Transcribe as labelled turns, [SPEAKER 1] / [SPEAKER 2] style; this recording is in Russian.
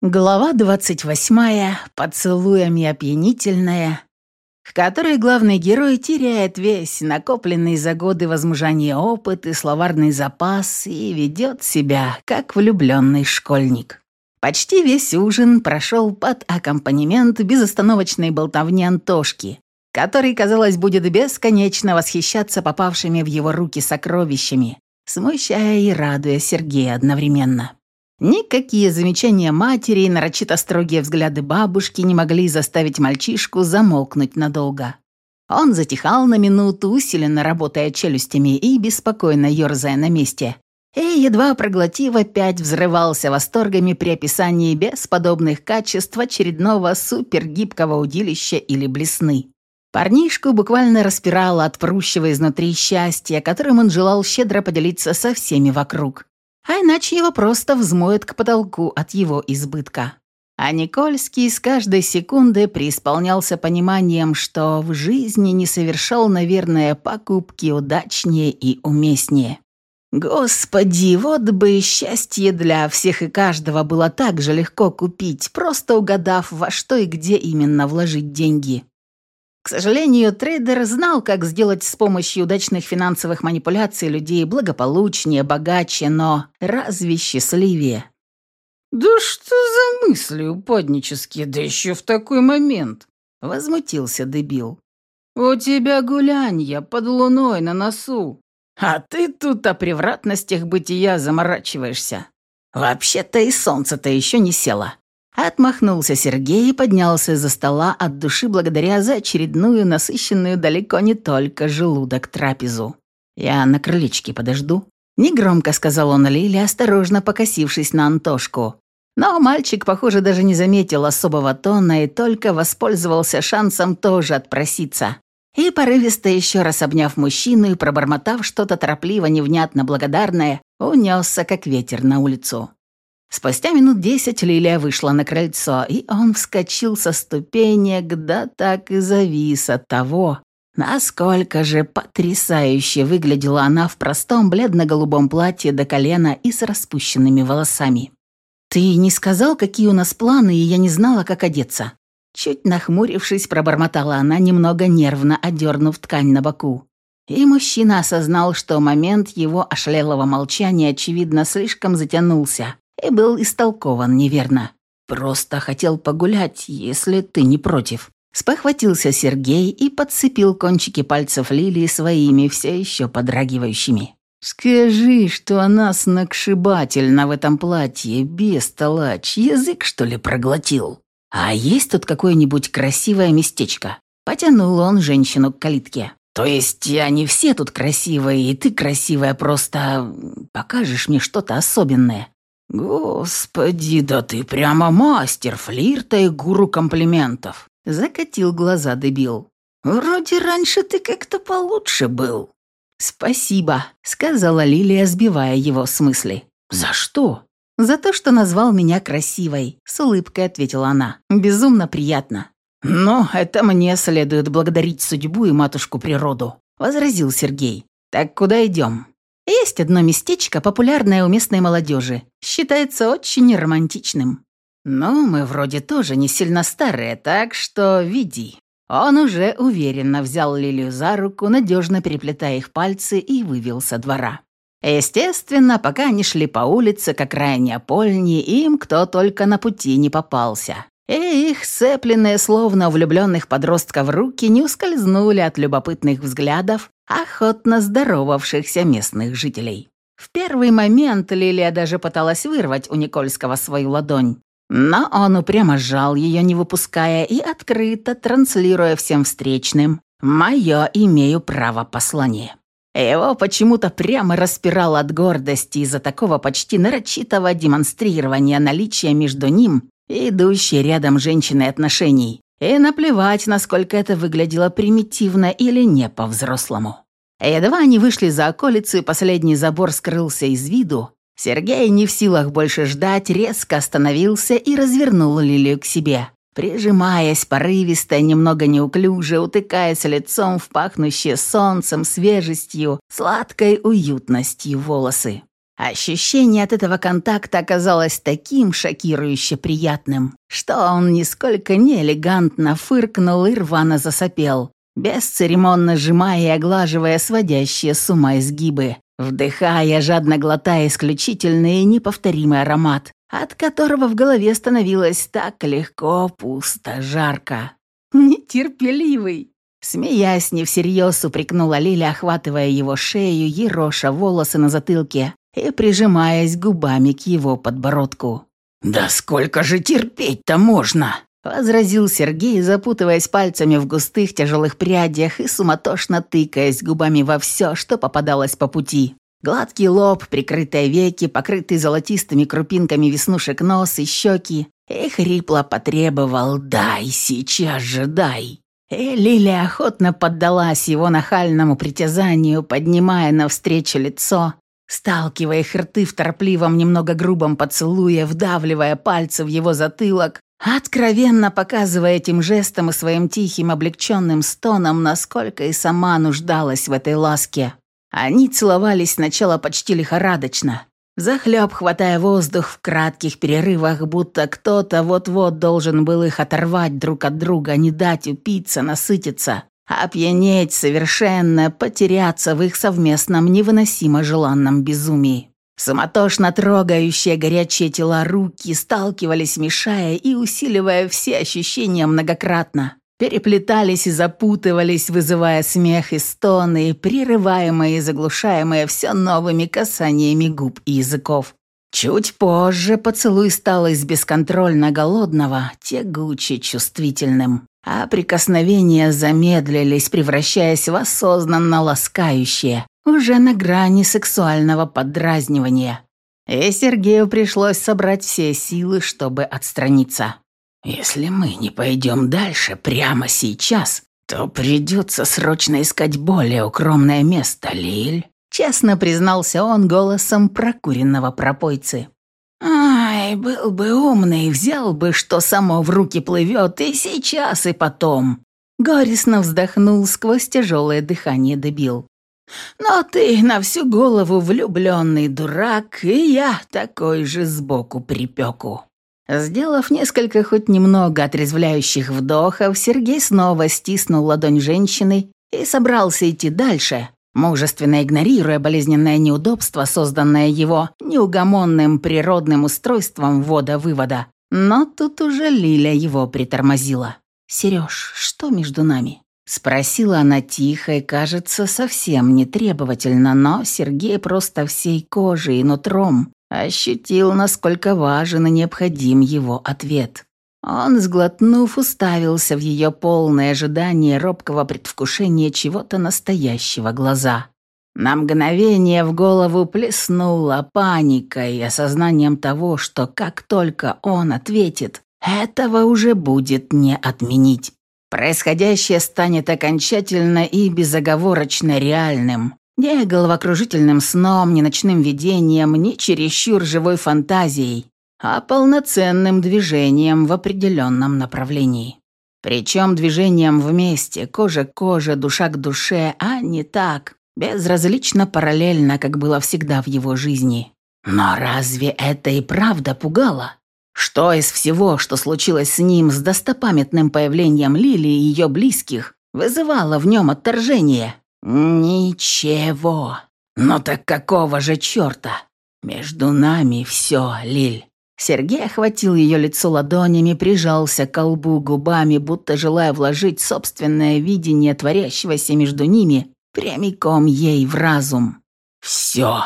[SPEAKER 1] Глава 28. Поцелуями опьянительная, в которой главный герой теряет весь накопленный за годы возмужания опыт и словарный запас и ведет себя, как влюбленный школьник. Почти весь ужин прошел под аккомпанемент безостановочной болтовни Антошки, который, казалось, будет бесконечно восхищаться попавшими в его руки сокровищами, смущая и радуя Сергея одновременно. Никакие замечания матери и нарочито строгие взгляды бабушки не могли заставить мальчишку замолкнуть надолго. Он затихал на минуту, усиленно работая челюстями и беспокойно ерзая на месте. И, едва проглотив, опять взрывался восторгами при описании бесподобных качеств очередного супергибкого удилища или блесны. Парнишку буквально распирало от прущего изнутри счастья, которым он желал щедро поделиться со всеми вокруг а иначе его просто взмоет к потолку от его избытка. А Никольский с каждой секунды преисполнялся пониманием, что в жизни не совершал, наверное, покупки удачнее и уместнее. Господи, вот бы счастье для всех и каждого было так же легко купить, просто угадав, во что и где именно вложить деньги. К сожалению, трейдер знал, как сделать с помощью удачных финансовых манипуляций людей благополучнее, богаче, но разве счастливее?
[SPEAKER 2] «Да что за мысли упаднические, да еще в такой момент?»
[SPEAKER 1] — возмутился дебил.
[SPEAKER 2] «У тебя гулянья под луной на носу, а ты тут о превратностях бытия заморачиваешься.
[SPEAKER 1] Вообще-то и солнце-то еще не село. Отмахнулся Сергей и поднялся из-за стола от души благодаря за очередную насыщенную далеко не только желудок трапезу. «Я на крылечке подожду», — негромко сказал он Лиле, осторожно покосившись на Антошку. Но мальчик, похоже, даже не заметил особого тона и только воспользовался шансом тоже отпроситься. И порывисто еще раз обняв мужчину и пробормотав что-то торопливо, невнятно благодарное, унесся, как ветер на улицу. Спустя минут десять Лилия вышла на крыльцо, и он вскочил со ступенек, да так и завис от того, насколько же потрясающе выглядела она в простом бледно-голубом платье до колена и с распущенными волосами. «Ты не сказал, какие у нас планы, и я не знала, как одеться?» Чуть нахмурившись, пробормотала она, немного нервно одернув ткань на боку. И мужчина осознал, что момент его ошлелого молчания, очевидно, слишком затянулся, и был истолкован неверно. Просто хотел погулять, если ты не против. Спохватился Сергей и подцепил кончики пальцев Лилии своими, все еще подрагивающими. «Скажи, что она сногсшибательна в этом платье, бестолочь, язык, что ли, проглотил? А есть тут какое-нибудь красивое местечко?» Потянул он женщину к калитке. «То есть они все тут красивые, и ты красивая, просто покажешь мне что-то особенное. «Господи, да ты прямо мастер флирта и гуру комплиментов!» Закатил глаза дебил. «Вроде раньше ты как-то получше был». «Спасибо», — сказала Лилия, сбивая его с мысли. «За что?» «За то, что назвал меня красивой», — с улыбкой ответила она. «Безумно приятно». «Но это мне следует благодарить судьбу и матушку природу», — возразил Сергей. «Так куда идем?» Есть одно местечко, популярное у местной молодежи. Считается очень романтичным. Но мы вроде тоже не сильно старые, так что веди. Он уже уверенно взял Лилию за руку, надежно переплетая их пальцы, и вывел со двора. Естественно, пока они шли по улице к окраине Апольни, им кто только на пути не попался. И их сцепленные, словно влюбленных подростков руки, не ускользнули от любопытных взглядов, охотно здоровавшихся местных жителей. В первый момент Лилия даже пыталась вырвать у Никольского свою ладонь, но он упрямо сжал ее, не выпуская, и открыто транслируя всем встречным «Мое имею право послание». Его почему-то прямо распирал от гордости из-за такого почти нарочитого демонстрирования наличия между ним идущей рядом женщиной отношений, и наплевать, насколько это выглядело примитивно или не по-взрослому. Едва они вышли за околицу, и последний забор скрылся из виду, Сергей, не в силах больше ждать, резко остановился и развернул Лилию к себе, прижимаясь порывисто, немного неуклюже, утыкаясь лицом в пахнущие солнцем, свежестью, сладкой уютностью волосы. Ощущение от этого контакта оказалось таким шокирующе приятным, что он нисколько не элегантно фыркнул и рвано засопел, бесцеремонно сжимая и оглаживая сводящие с ума изгибы, вдыхая, жадно глотая исключительный и неповторимый аромат, от которого в голове становилось так легко, пусто, жарко. «Нетерпеливый!» Смеясь, не всерьез упрекнула Лиля, охватывая его шею, ероша волосы на затылке и прижимаясь губами к его подбородку.
[SPEAKER 2] «Да сколько же терпеть-то можно?»
[SPEAKER 1] Возразил Сергей, запутываясь пальцами в густых тяжелых прядях и суматошно тыкаясь губами во все, что попадалось по пути. Гладкий лоб, прикрытые веки, покрытый золотистыми крупинками веснушек нос и щеки, и хрипло потребовал «дай, сейчас же дай». И Лилия охотно поддалась его нахальному притязанию, поднимая навстречу лицо, сталкивая их рты в торопливом, немного грубом поцелуе, вдавливая пальцы в его затылок, откровенно показывая этим жестом и своим тихим облегченным стоном, насколько и сама нуждалась в этой ласке. Они целовались сначала почти лихорадочно, захлеб хватая воздух в кратких перерывах, будто кто-то вот-вот должен был их оторвать друг от друга, не дать упиться, насытиться, опьянеть совершенно, потеряться в их совместном невыносимо желанном безумии. Суматошно трогающие горячие тела руки сталкивались, мешая и усиливая все ощущения многократно. Переплетались и запутывались, вызывая смех и стоны, прерываемые и заглушаемые все новыми касаниями губ и языков. Чуть позже поцелуй стал из бесконтрольно голодного тягуче чувствительным а прикосновения замедлились, превращаясь в осознанно ласкающее, уже на грани сексуального подразнивания. И Сергею пришлось собрать все силы, чтобы отстраниться. «Если мы не пойдем дальше прямо сейчас, то придется срочно искать более укромное место, Лиль», честно признался он голосом прокуренного пропойцы. Ай, был бы умный, взял бы, что само в руки плывет, и сейчас, и потом. Горестно вздохнул сквозь тяжелое дыхание дебил. Но ты на всю голову влюбленный дурак, и я такой же сбоку припеку. Сделав несколько хоть немного отрезвляющих вдохов, Сергей снова стиснул ладонь женщины и собрался идти дальше, мужественно игнорируя болезненное неудобство, созданное его неугомонным природным устройством ввода-вывода. Но тут уже Лиля его притормозила. «Сереж, что между нами?» Спросила она тихо и, кажется, совсем не требовательно, но Сергей просто всей кожей и нутром ощутил, насколько важен и необходим его ответ. Он, сглотнув, уставился в ее полное ожидание робкого предвкушения чего-то настоящего глаза. На мгновение в голову плеснула паника и осознанием того, что как только он ответит, этого уже будет не отменить. Происходящее станет окончательно и безоговорочно реальным. Не головокружительным сном, ни ночным видением, ни чересчур живой фантазией, а полноценным движением в определенном направлении. Причем движением вместе, кожа к коже, душа к душе, а не так, безразлично параллельно, как было всегда в его жизни. Но разве это и правда пугало? Что из всего, что случилось с ним с достопамятным появлением Лили и ее близких, вызывало в нем отторжение? Ничего. Но так какого же черта? Между нами все, Лиль. Сергей охватил ее лицо ладонями, прижался к колбу губами, будто желая вложить собственное видение творящегося между ними прямиком ей в разум. «Все!»